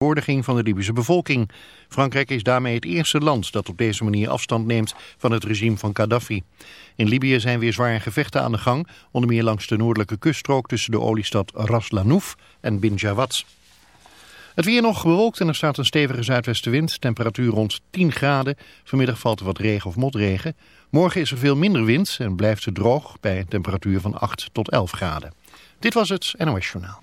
vertegenwoordiging van de Libische bevolking. Frankrijk is daarmee het eerste land dat op deze manier afstand neemt van het regime van Gaddafi. In Libië zijn weer zware gevechten aan de gang, onder meer langs de noordelijke kuststrook tussen de oliestad Ras Lanouf en Bin Jawad. Het weer nog bewolkt en er staat een stevige zuidwestenwind, temperatuur rond 10 graden. Vanmiddag valt er wat regen of motregen. Morgen is er veel minder wind en blijft het droog bij een temperatuur van 8 tot 11 graden. Dit was het NOS Journaal.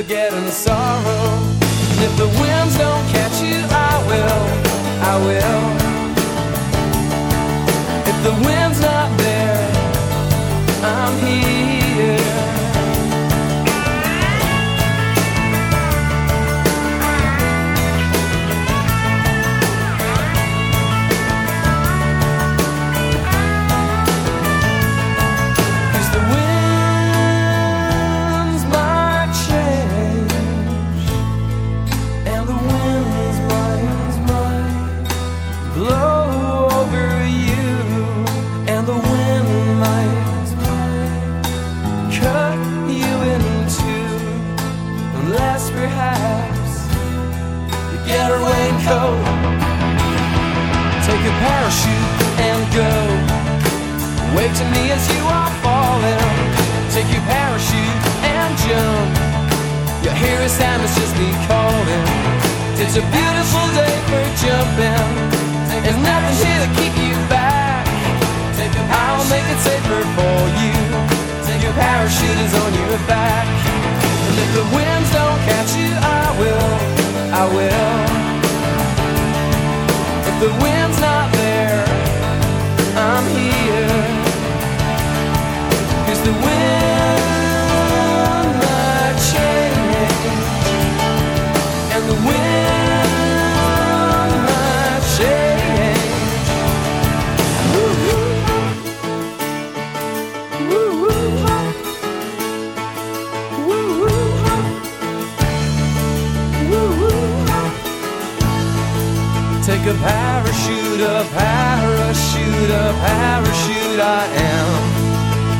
ever getting sorrow. And if the winds don't catch you, I will. I will. If the wind's to me as you are falling. Take your parachute and jump. Your hero Sam is just me calling. It's a beautiful day for jumping. There's nothing here to keep you back. I'll make it safer for you. Your parachute is on your back. And if the winds don't catch you, I will. I will. If the wind's not there, I'm here. Take a parachute, a parachute, a parachute. I am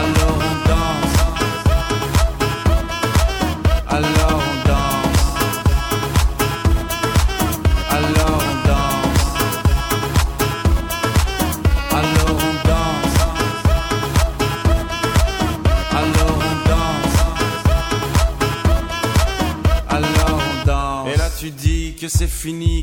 Alors on danse. Alors on danse. Alors on danse. Alors on danse. Alors on danse. Alors on danse. Et là tu dis que c'est fini.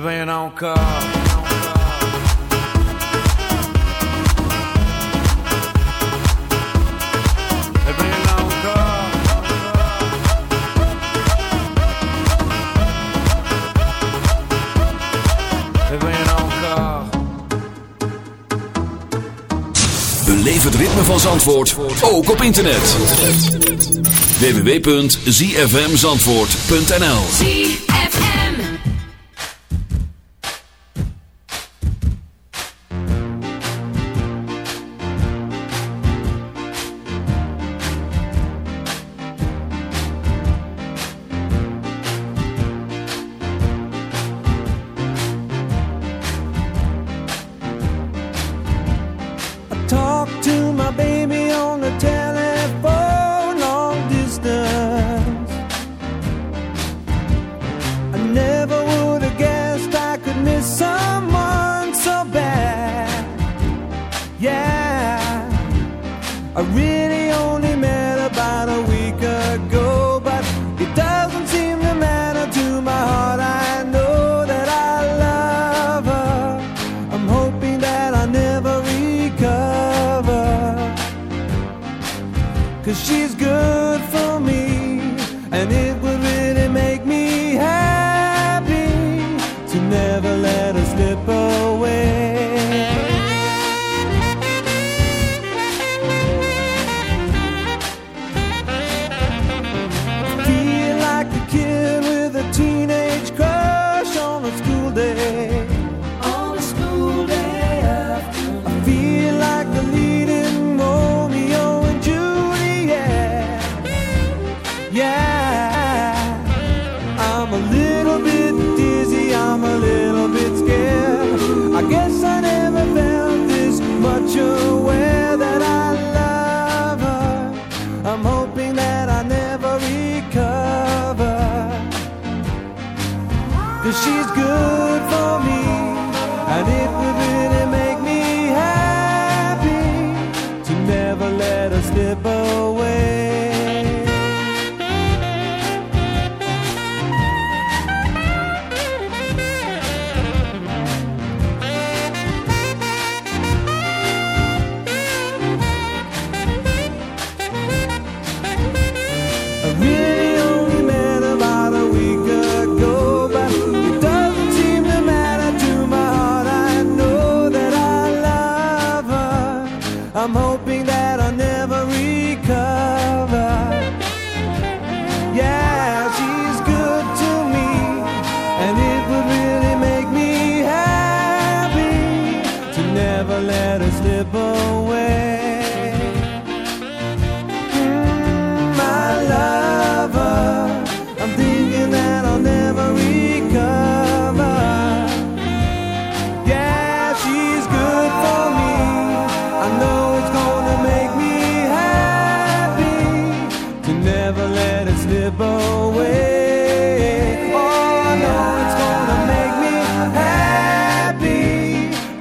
ben encore. Et het ritme van Zandvoort ook op internet. www.zfmzandvoort.nl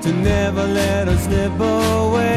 to never let her slip away.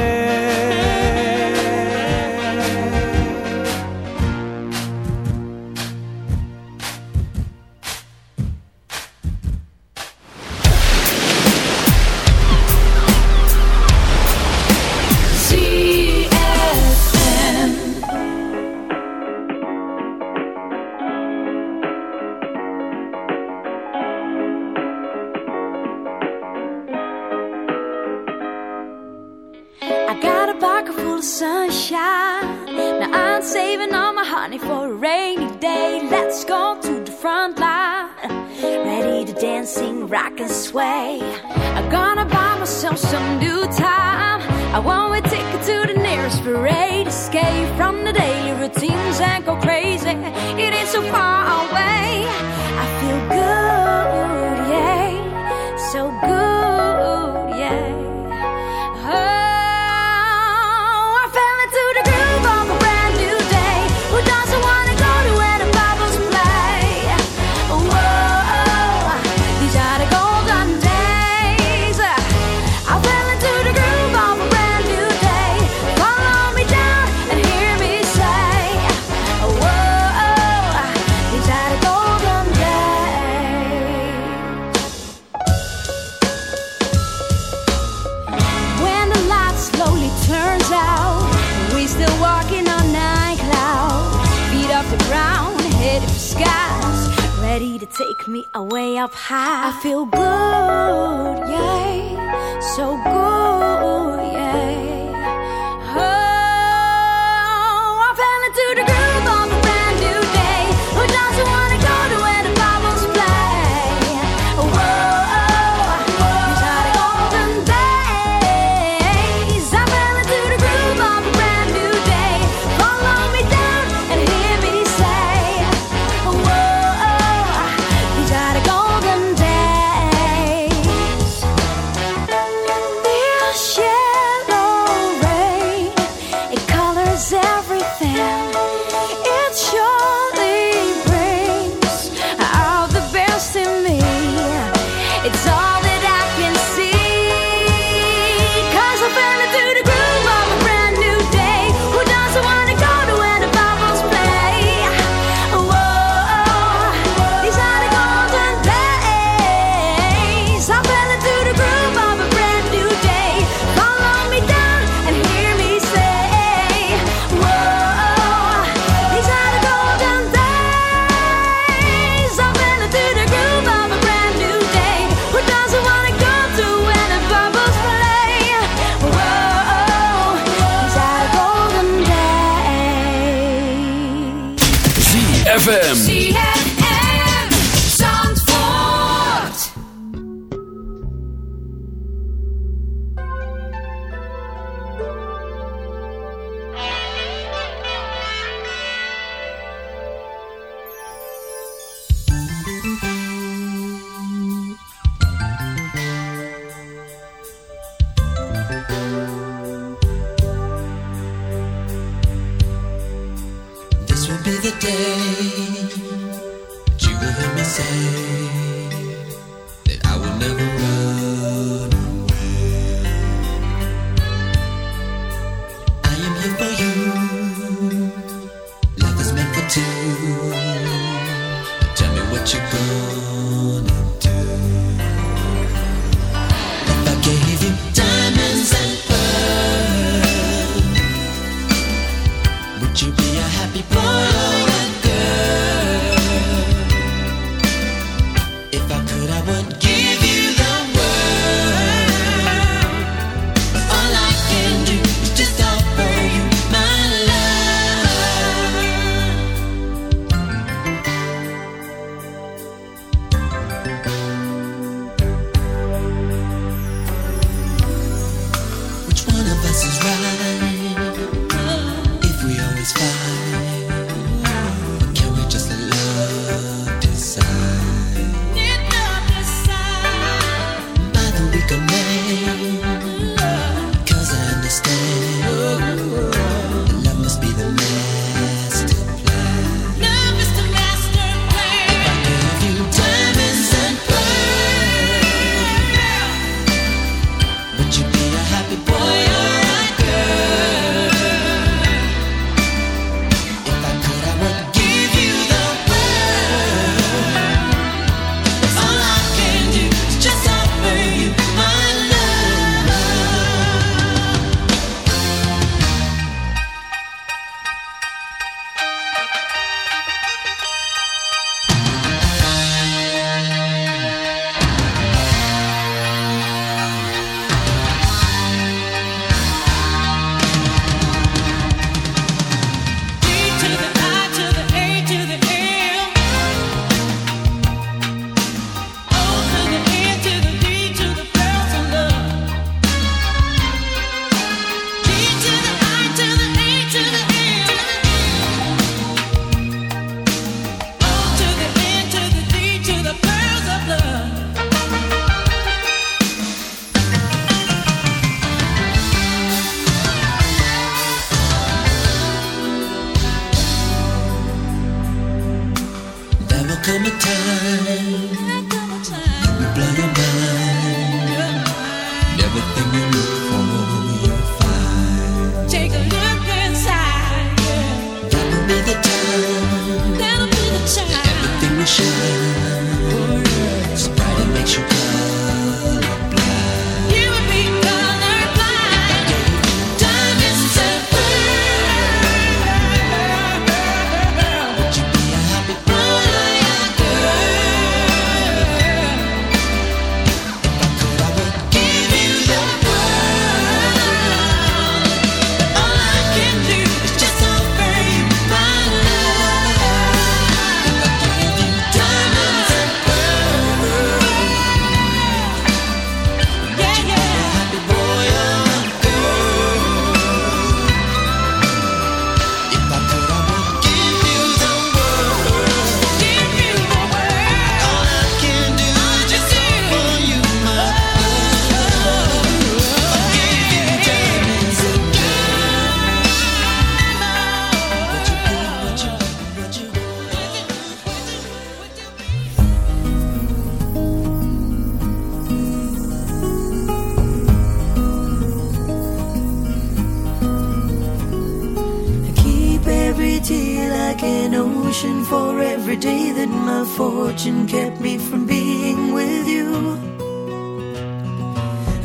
redemption for every day that my fortune kept me from being with you.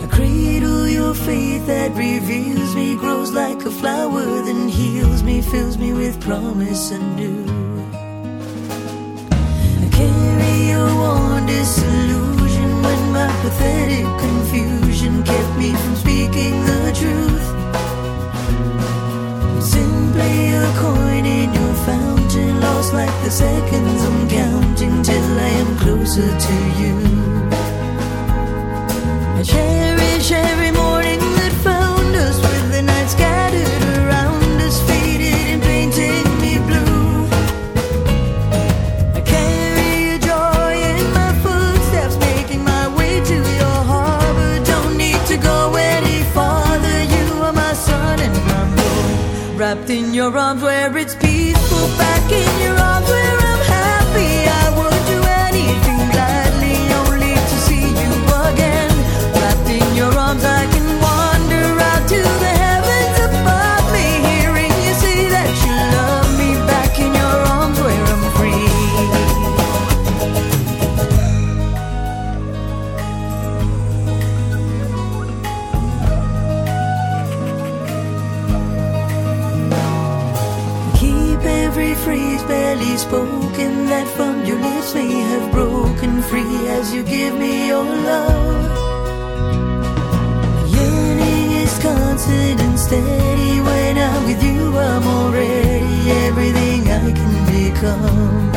I cradle your faith that reveals me, grows like a flower, then heals me, fills me with promise anew. I carry your warm disillusion when my pathetic confusion kept me from speaking the truth. Simply a cold lost like the seconds I'm counting till I am closer to you. I cherish every morning that found us with the night scattered. come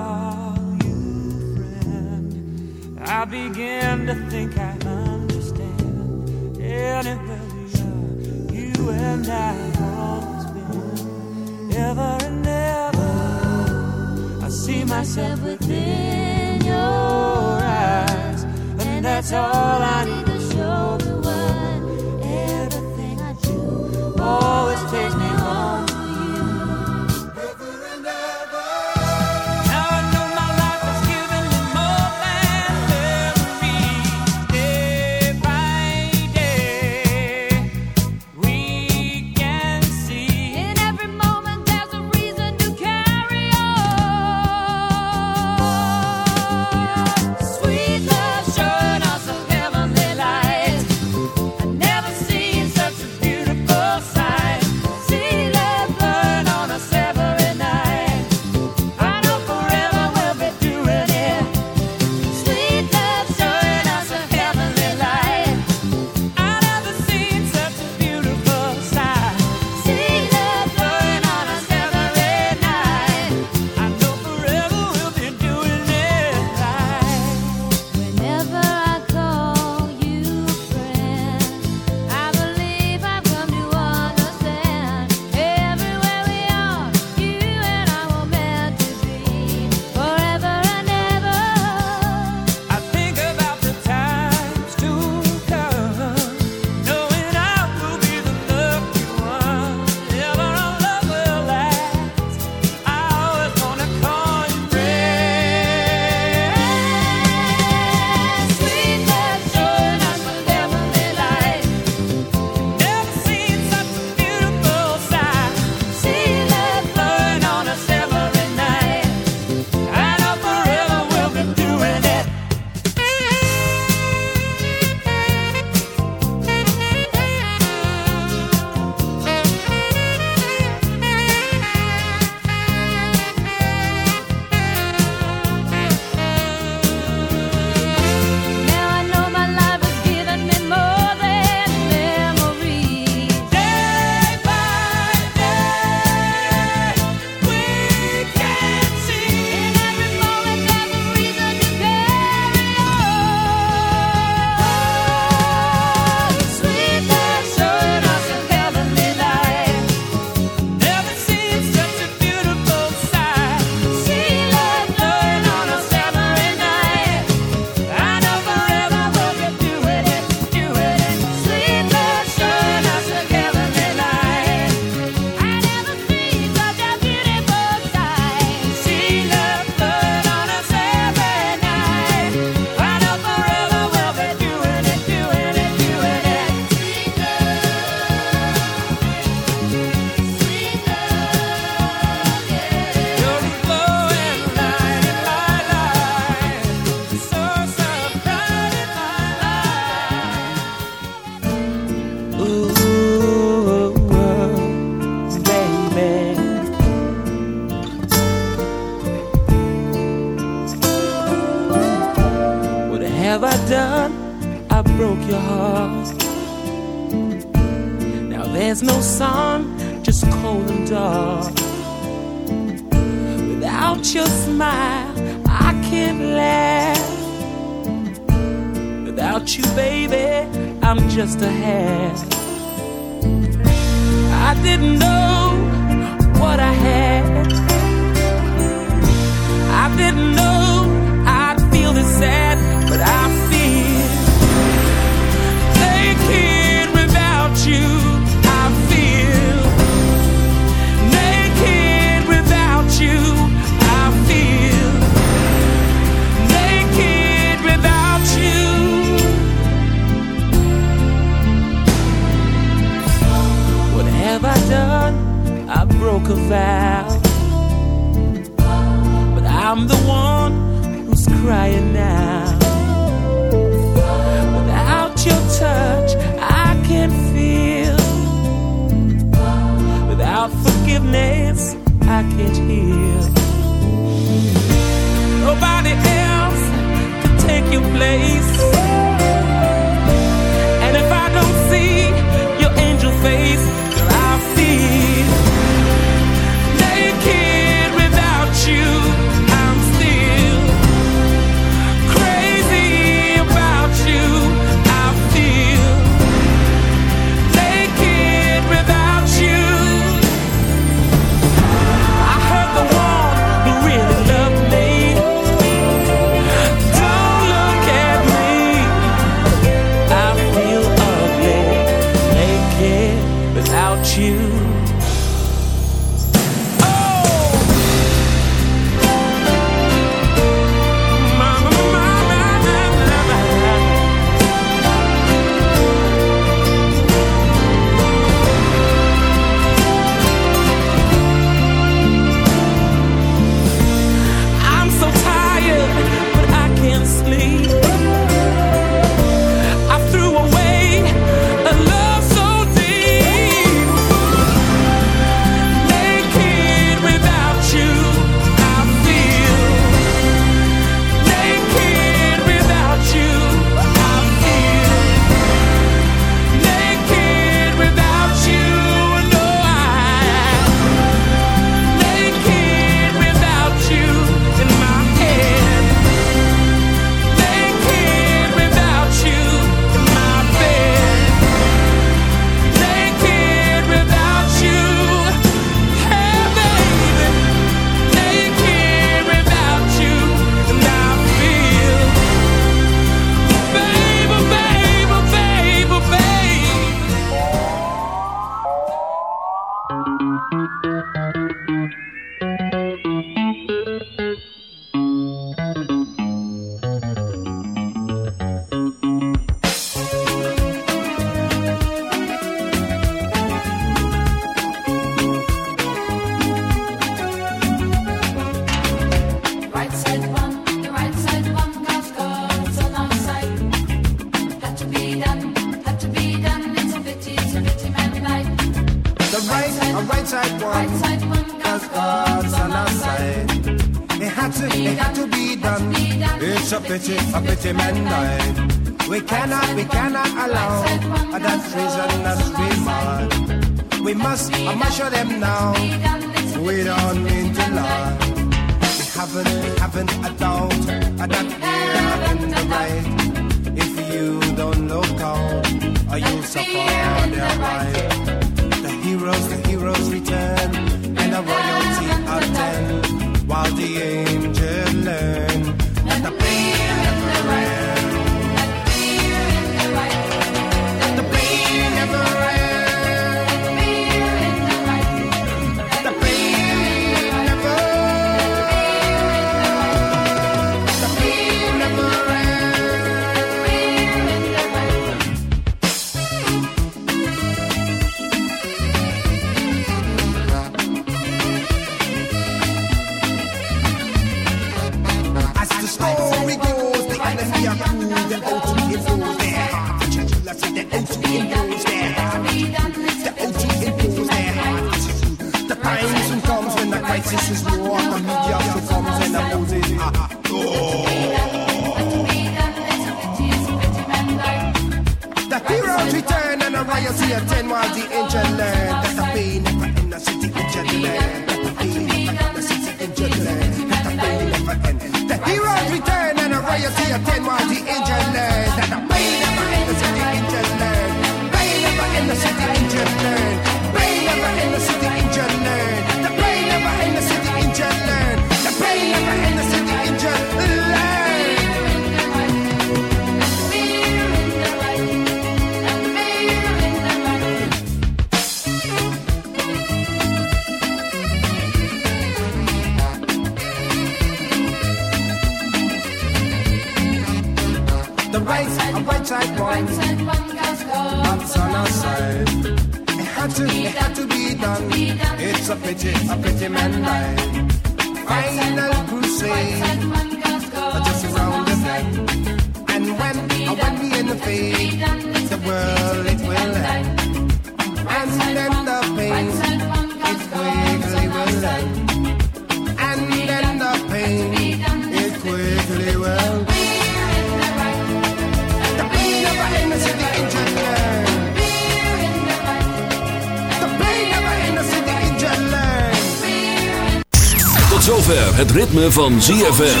Zover het ritme van ZFM.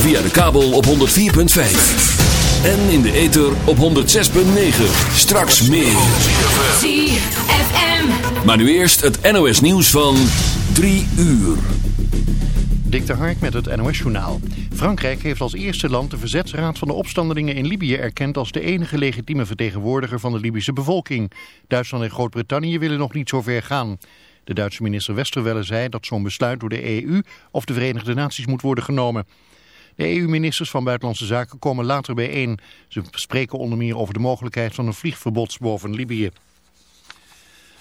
Via de kabel op 104.5. En in de ether op 106.9. Straks meer. ZFM. Maar nu eerst het NOS nieuws van 3 uur. Dik de Hark met het NOS-journaal. Frankrijk heeft als eerste land de verzetsraad van de opstandelingen in Libië erkend als de enige legitieme vertegenwoordiger van de Libische bevolking. Duitsland en Groot-Brittannië willen nog niet zo ver gaan. De Duitse minister Westerwelle zei dat zo'n besluit door de EU of de Verenigde Naties moet worden genomen. De EU-ministers van Buitenlandse Zaken komen later bijeen. Ze spreken onder meer over de mogelijkheid van een vliegverbod boven Libië.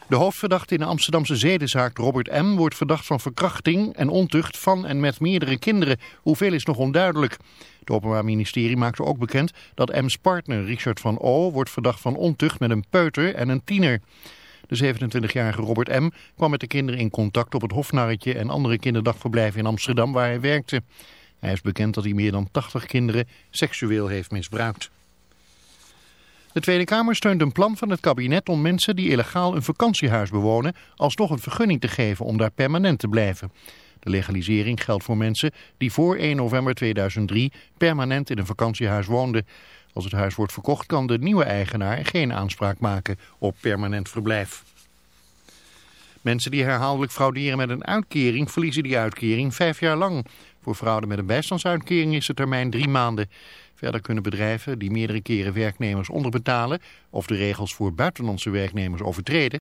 De hoofdverdachte in de Amsterdamse zedenzaak Robert M. wordt verdacht van verkrachting en ontucht van en met meerdere kinderen. Hoeveel is nog onduidelijk. Het Openbaar Ministerie maakte ook bekend dat M's partner Richard van O. wordt verdacht van ontucht met een peuter en een tiener. De 27-jarige Robert M. kwam met de kinderen in contact op het Hofnarretje en andere kinderdagverblijven in Amsterdam waar hij werkte. Hij is bekend dat hij meer dan 80 kinderen seksueel heeft misbruikt. De Tweede Kamer steunt een plan van het kabinet om mensen die illegaal een vakantiehuis bewonen alsnog een vergunning te geven om daar permanent te blijven. De legalisering geldt voor mensen die voor 1 november 2003 permanent in een vakantiehuis woonden. Als het huis wordt verkocht kan de nieuwe eigenaar geen aanspraak maken op permanent verblijf. Mensen die herhaaldelijk frauderen met een uitkering verliezen die uitkering vijf jaar lang. Voor fraude met een bijstandsuitkering is de termijn drie maanden. Verder kunnen bedrijven die meerdere keren werknemers onderbetalen of de regels voor buitenlandse werknemers overtreden